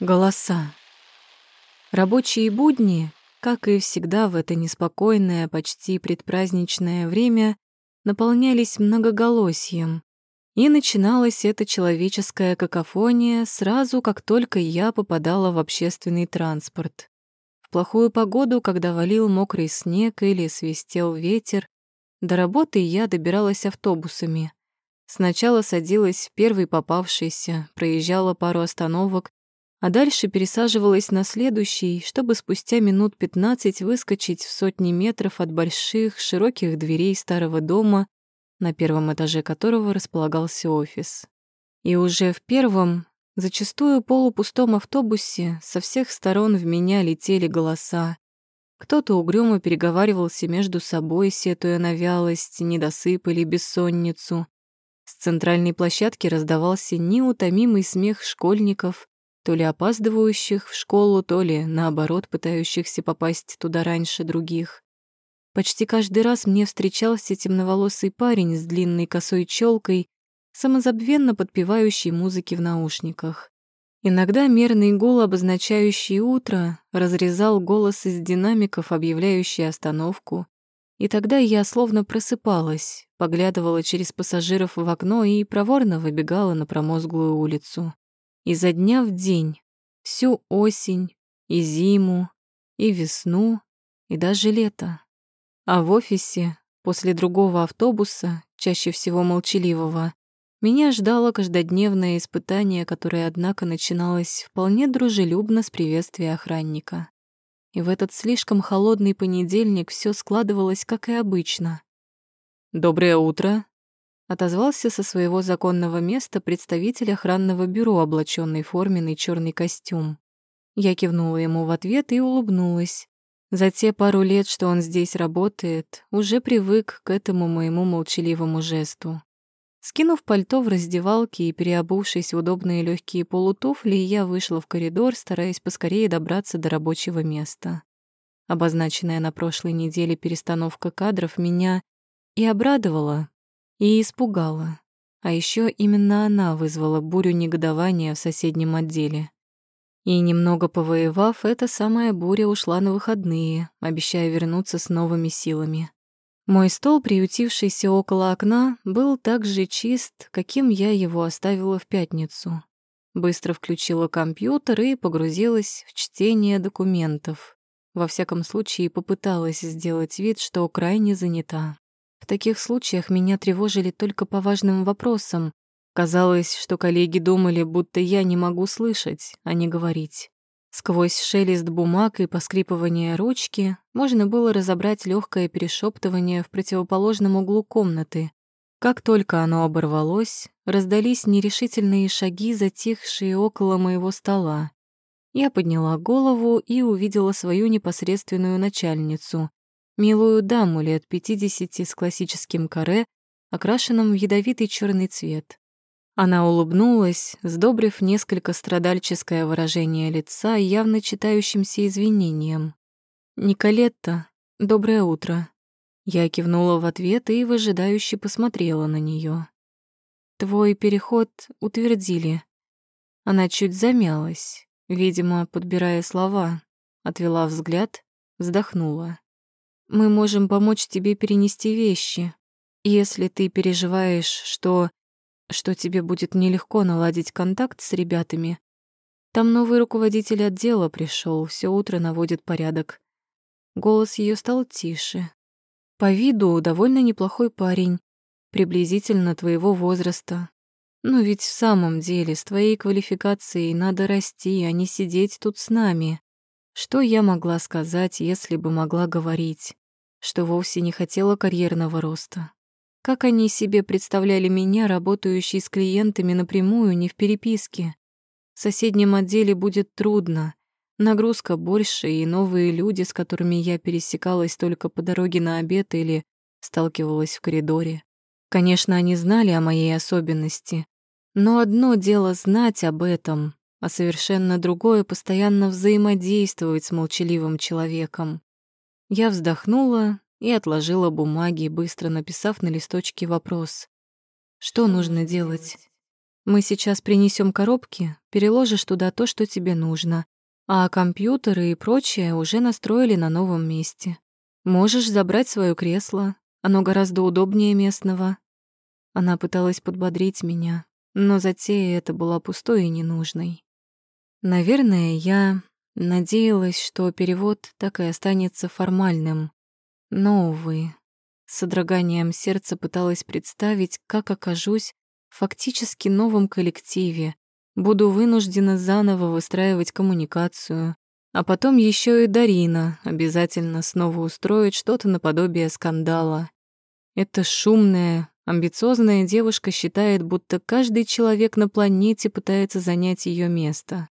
Голоса. Рабочие будни, как и всегда в это неспокойное, почти предпраздничное время, наполнялись многоголосием. И начиналась эта человеческая какофония сразу, как только я попадала в общественный транспорт. В плохую погоду, когда валил мокрый снег или свистел ветер, до работы я добиралась автобусами. Сначала садилась в первый попавшийся, проезжала пару остановок, а дальше пересаживалась на следующий, чтобы спустя минут пятнадцать выскочить в сотни метров от больших, широких дверей старого дома, на первом этаже которого располагался офис. И уже в первом, зачастую полупустом автобусе, со всех сторон в меня летели голоса. Кто-то угрюмо переговаривался между собой, сетуя на вялость, недосып или бессонницу. С центральной площадки раздавался неутомимый смех школьников, то ли опаздывающих в школу, то ли, наоборот, пытающихся попасть туда раньше других. Почти каждый раз мне встречался темноволосый парень с длинной косой челкой, самозабвенно подпевающий музыки в наушниках. Иногда мерный гул, обозначающий утро, разрезал голос из динамиков, объявляющий остановку. И тогда я словно просыпалась, поглядывала через пассажиров в окно и проворно выбегала на промозглую улицу изо дня в день, всю осень, и зиму, и весну, и даже лето. А в офисе, после другого автобуса, чаще всего молчаливого, меня ждало каждодневное испытание, которое, однако, начиналось вполне дружелюбно с приветствия охранника. И в этот слишком холодный понедельник все складывалось, как и обычно. «Доброе утро», Отозвался со своего законного места представитель охранного бюро, облаченный в форменный черный костюм. Я кивнула ему в ответ и улыбнулась. За те пару лет, что он здесь работает, уже привык к этому моему молчаливому жесту. Скинув пальто в раздевалке и переобувшись в удобные легкие полутуфли, я вышла в коридор, стараясь поскорее добраться до рабочего места. Обозначенная на прошлой неделе перестановка кадров меня и обрадовала, и испугала. А еще именно она вызвала бурю негодования в соседнем отделе. И немного повоевав, эта самая буря ушла на выходные, обещая вернуться с новыми силами. Мой стол, приютившийся около окна, был так же чист, каким я его оставила в пятницу. Быстро включила компьютер и погрузилась в чтение документов. Во всяком случае, попыталась сделать вид, что крайне занята. В таких случаях меня тревожили только по важным вопросам. Казалось, что коллеги думали, будто я не могу слышать, а не говорить. Сквозь шелест бумаг и поскрипывание ручки можно было разобрать легкое перешептывание в противоположном углу комнаты. Как только оно оборвалось, раздались нерешительные шаги, затихшие около моего стола. Я подняла голову и увидела свою непосредственную начальницу, милую даму лет пятидесяти с классическим каре, окрашенным в ядовитый черный цвет. Она улыбнулась, сдобрив несколько страдальческое выражение лица явно читающимся извинением. «Николетта, доброе утро». Я кивнула в ответ и выжидающе посмотрела на нее. «Твой переход утвердили». Она чуть замялась, видимо, подбирая слова, отвела взгляд, вздохнула. Мы можем помочь тебе перенести вещи. Если ты переживаешь, что... что тебе будет нелегко наладить контакт с ребятами, там новый руководитель отдела пришел, все утро наводит порядок. Голос ее стал тише. По виду довольно неплохой парень, приблизительно твоего возраста. Но ведь в самом деле с твоей квалификацией надо расти, а не сидеть тут с нами. Что я могла сказать, если бы могла говорить? Что вовсе не хотела карьерного роста. Как они себе представляли меня, работающей с клиентами напрямую, не в переписке? В соседнем отделе будет трудно. Нагрузка больше, и новые люди, с которыми я пересекалась только по дороге на обед или сталкивалась в коридоре. Конечно, они знали о моей особенности, но одно дело знать об этом, а совершенно другое — постоянно взаимодействовать с молчаливым человеком. Я вздохнула и отложила бумаги, быстро написав на листочке вопрос. Что нужно делать? Мы сейчас принесем коробки, переложишь туда то, что тебе нужно, а компьютеры и прочее уже настроили на новом месте. Можешь забрать свое кресло, оно гораздо удобнее местного. Она пыталась подбодрить меня, но затея эта была пустой и ненужной. Наверное, я надеялась, что перевод так и останется формальным. Но, увы, с содроганием сердца пыталась представить, как окажусь в фактически новом коллективе, буду вынуждена заново выстраивать коммуникацию, а потом еще и Дарина обязательно снова устроит что-то наподобие скандала. Эта шумная, амбициозная девушка считает, будто каждый человек на планете пытается занять ее место.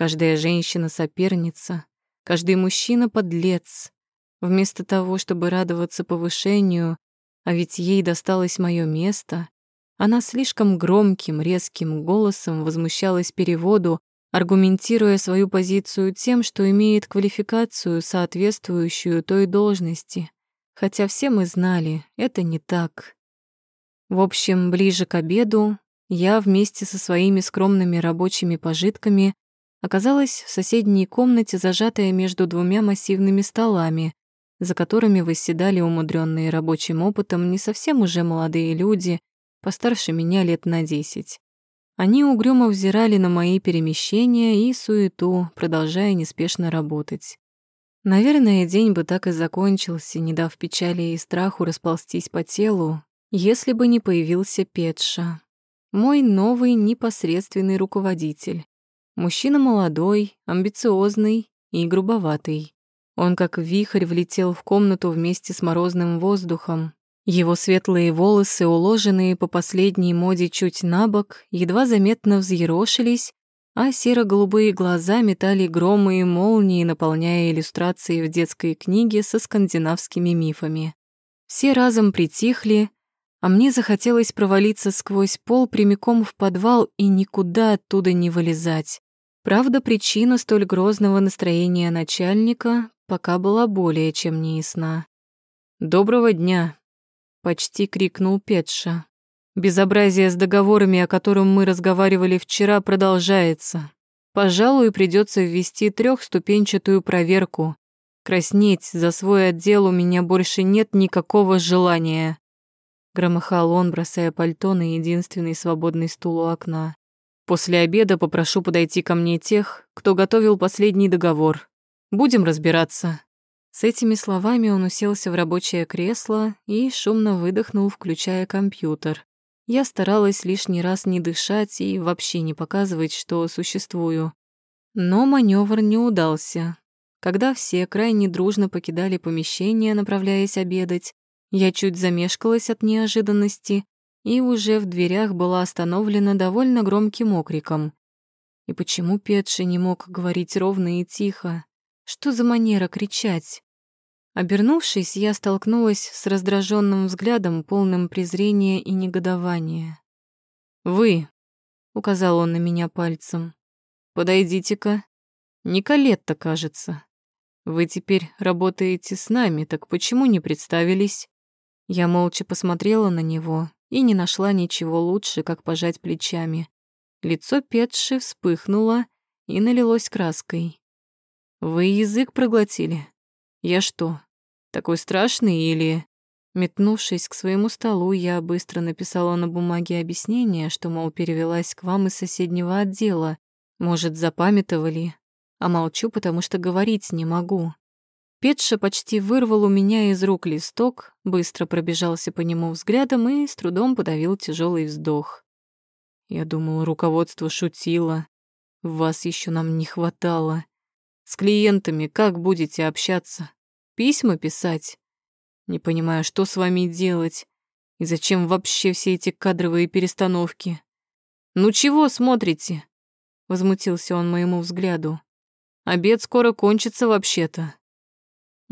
Каждая женщина — соперница, каждый мужчина — подлец. Вместо того, чтобы радоваться повышению, а ведь ей досталось мое место, она слишком громким, резким голосом возмущалась переводу, аргументируя свою позицию тем, что имеет квалификацию, соответствующую той должности, хотя все мы знали, это не так. В общем, ближе к обеду я вместе со своими скромными рабочими пожитками оказалась в соседней комнате, зажатая между двумя массивными столами, за которыми восседали умудренные рабочим опытом не совсем уже молодые люди, постарше меня лет на десять. Они угрюмо взирали на мои перемещения и суету, продолжая неспешно работать. Наверное, день бы так и закончился, не дав печали и страху расползтись по телу, если бы не появился Петша, мой новый непосредственный руководитель. Мужчина молодой, амбициозный и грубоватый. Он как вихрь влетел в комнату вместе с морозным воздухом, его светлые волосы, уложенные по последней моде чуть на бок, едва заметно взъерошились, а серо-голубые глаза метали громы и молнии, наполняя иллюстрации в детской книге со скандинавскими мифами. Все разом притихли, а мне захотелось провалиться сквозь пол прямиком в подвал и никуда оттуда не вылезать. Правда, причина столь грозного настроения начальника пока была более чем неясна. «Доброго дня», Почти крикнул Петша. Безобразие с договорами, о котором мы разговаривали вчера, продолжается. Пожалуй, придется ввести трехступенчатую проверку. Краснеть за свой отдел у меня больше нет никакого желания. Громыхал он, бросая пальто на единственный свободный стул у окна. После обеда попрошу подойти ко мне тех, кто готовил последний договор. Будем разбираться. С этими словами он уселся в рабочее кресло и шумно выдохнул, включая компьютер. Я старалась лишний раз не дышать и вообще не показывать, что существую. Но маневр не удался. Когда все крайне дружно покидали помещение, направляясь обедать, я чуть замешкалась от неожиданности и уже в дверях была остановлена довольно громким окриком. И почему Петши не мог говорить ровно и тихо? Что за манера кричать? Обернувшись, я столкнулась с раздраженным взглядом, полным презрения и негодования. «Вы», — указал он на меня пальцем, — «подойдите-ка. Николетта, кажется. Вы теперь работаете с нами, так почему не представились?» Я молча посмотрела на него и не нашла ничего лучше, как пожать плечами. Лицо Петши вспыхнуло и налилось краской. Вы язык проглотили? Я что, такой страшный или...» Метнувшись к своему столу, я быстро написала на бумаге объяснение, что, мол, перевелась к вам из соседнего отдела. Может, запамятовали? А молчу, потому что говорить не могу. Петша почти вырвал у меня из рук листок, быстро пробежался по нему взглядом и с трудом подавил тяжелый вздох. Я думал, руководство шутило. Вас еще нам не хватало. С клиентами как будете общаться? Письма писать? Не понимаю, что с вами делать и зачем вообще все эти кадровые перестановки. Ну чего смотрите? Возмутился он моему взгляду. Обед скоро кончится вообще-то.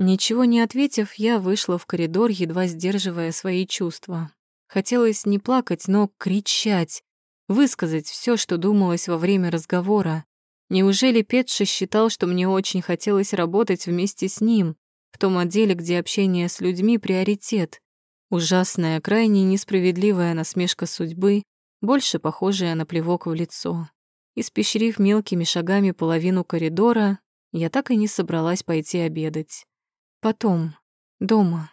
Ничего не ответив, я вышла в коридор, едва сдерживая свои чувства. Хотелось не плакать, но кричать, высказать все, что думалось во время разговора. Неужели Петша считал, что мне очень хотелось работать вместе с ним, в том отделе, где общение с людьми — приоритет? Ужасная, крайне несправедливая насмешка судьбы, больше похожая на плевок в лицо. Испещрив мелкими шагами половину коридора, я так и не собралась пойти обедать. Потом, дома,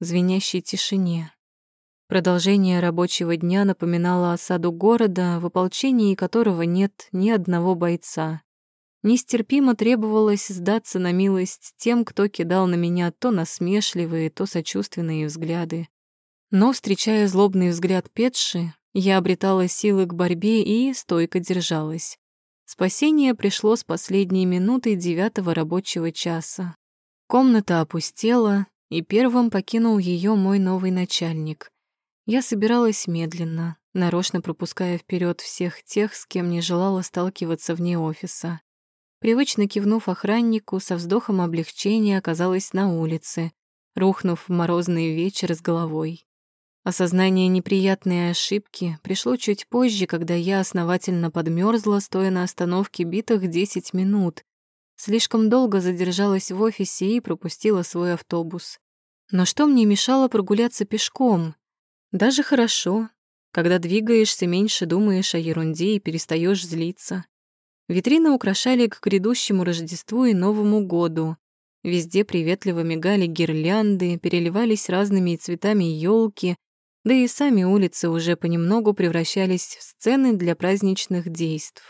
в звенящей тишине. Продолжение рабочего дня напоминало осаду города, в ополчении которого нет ни одного бойца. Нестерпимо требовалось сдаться на милость тем, кто кидал на меня то насмешливые, то сочувственные взгляды. Но, встречая злобный взгляд Петши, я обретала силы к борьбе и стойко держалась. Спасение пришло с последней минуты девятого рабочего часа. Комната опустела, и первым покинул ее мой новый начальник. Я собиралась медленно, нарочно пропуская вперед всех тех, с кем не желала сталкиваться вне офиса. Привычно кивнув охраннику, со вздохом облегчения оказалась на улице, рухнув в морозный вечер с головой. Осознание неприятной ошибки пришло чуть позже, когда я основательно подмерзла, стоя на остановке битых 10 минут. Слишком долго задержалась в офисе и пропустила свой автобус. Но что мне мешало прогуляться пешком? Даже хорошо. Когда двигаешься, меньше думаешь о ерунде и перестаешь злиться. Витрины украшали к грядущему Рождеству и Новому году. Везде приветливо мигали гирлянды, переливались разными цветами елки, да и сами улицы уже понемногу превращались в сцены для праздничных действ.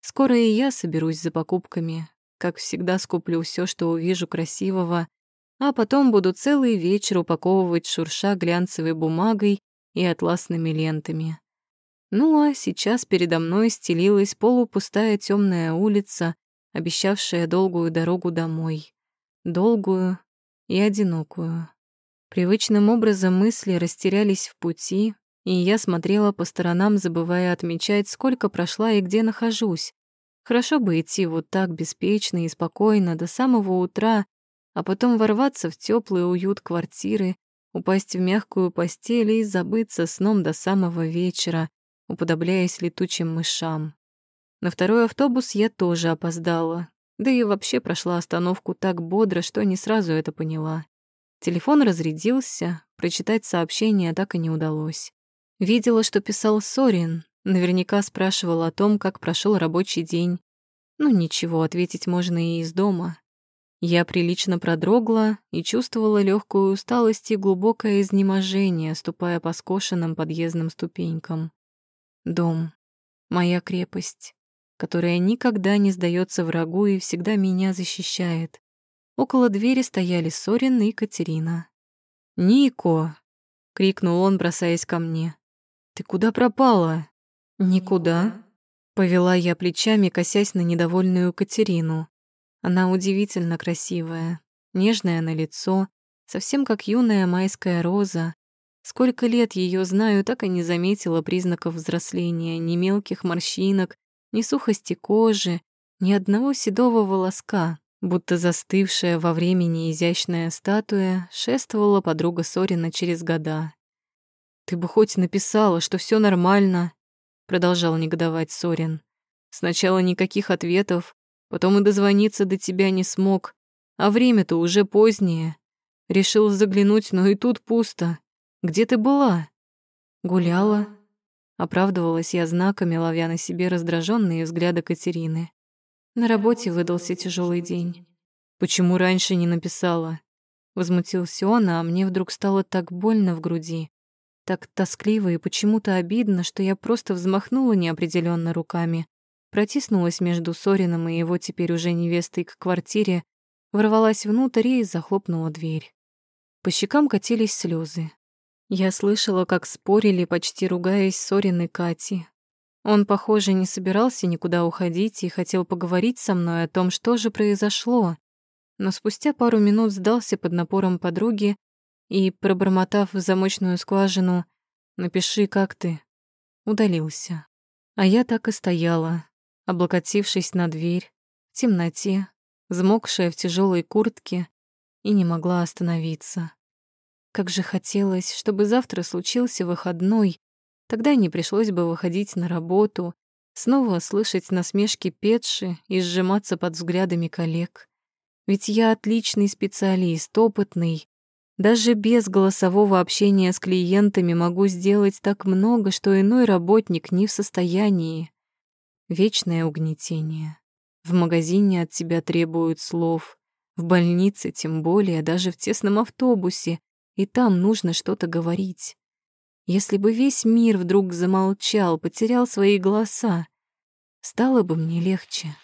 Скоро и я соберусь за покупками. Как всегда, скуплю все, что увижу красивого, а потом буду целый вечер упаковывать шурша глянцевой бумагой и атласными лентами. Ну а сейчас передо мной стелилась полупустая темная улица, обещавшая долгую дорогу домой. Долгую и одинокую. Привычным образом мысли растерялись в пути, и я смотрела по сторонам, забывая отмечать, сколько прошла и где нахожусь. Хорошо бы идти вот так беспечно и спокойно до самого утра, а потом ворваться в теплый уют квартиры, упасть в мягкую постель и забыться сном до самого вечера, уподобляясь летучим мышам. На второй автобус я тоже опоздала, да и вообще прошла остановку так бодро, что не сразу это поняла. Телефон разрядился, прочитать сообщение так и не удалось. Видела, что писал Сорин, наверняка спрашивал о том, как прошел рабочий день. Ну ничего, ответить можно и из дома. Я прилично продрогла и чувствовала легкую усталость и глубокое изнеможение, ступая по скошенным подъездным ступенькам. Дом. Моя крепость, которая никогда не сдается врагу и всегда меня защищает. Около двери стояли Сорин и Катерина. «Нико!» — крикнул он, бросаясь ко мне. «Ты куда пропала?» «Никуда», — повела я плечами, косясь на недовольную Катерину. Она удивительно красивая, нежная на лицо, совсем как юная майская роза, Сколько лет ее знаю, так и не заметила признаков взросления, ни мелких морщинок, ни сухости кожи, ни одного седого волоска, будто застывшая во времени изящная статуя шествовала подруга Сорина через года. «Ты бы хоть написала, что все нормально», — продолжал негодовать Сорин. «Сначала никаких ответов, потом и дозвониться до тебя не смог, а время-то уже позднее. Решил заглянуть, но и тут пусто. Где ты была?» «Гуляла». Оправдывалась я знаками, ловя на себе раздраженные взгляды Катерины. На работе выдался тяжелый день. «Почему раньше не написала?» Возмутился он, а мне вдруг стало так больно в груди. Так тоскливо и почему-то обидно, что я просто взмахнула неопределенно руками, протиснулась между Сорином и его теперь уже невестой к квартире, ворвалась внутрь и захлопнула дверь. По щекам катились слезы. Я слышала, как спорили, почти ругаясь Сорин и Кати. Он, похоже, не собирался никуда уходить и хотел поговорить со мной о том, что же произошло. Но спустя пару минут сдался под напором подруги и, пробормотав в замочную скважину «Напиши, как ты», удалился. А я так и стояла, облокотившись на дверь, в темноте, взмокшая в тяжелой куртке, и не могла остановиться. Как же хотелось, чтобы завтра случился выходной, тогда не пришлось бы выходить на работу, снова слышать насмешки Петши и сжиматься под взглядами коллег. Ведь я отличный специалист, опытный. Даже без голосового общения с клиентами могу сделать так много, что иной работник не в состоянии. Вечное угнетение. В магазине от тебя требуют слов, в больнице тем более, даже в тесном автобусе, и там нужно что-то говорить. Если бы весь мир вдруг замолчал, потерял свои голоса, стало бы мне легче.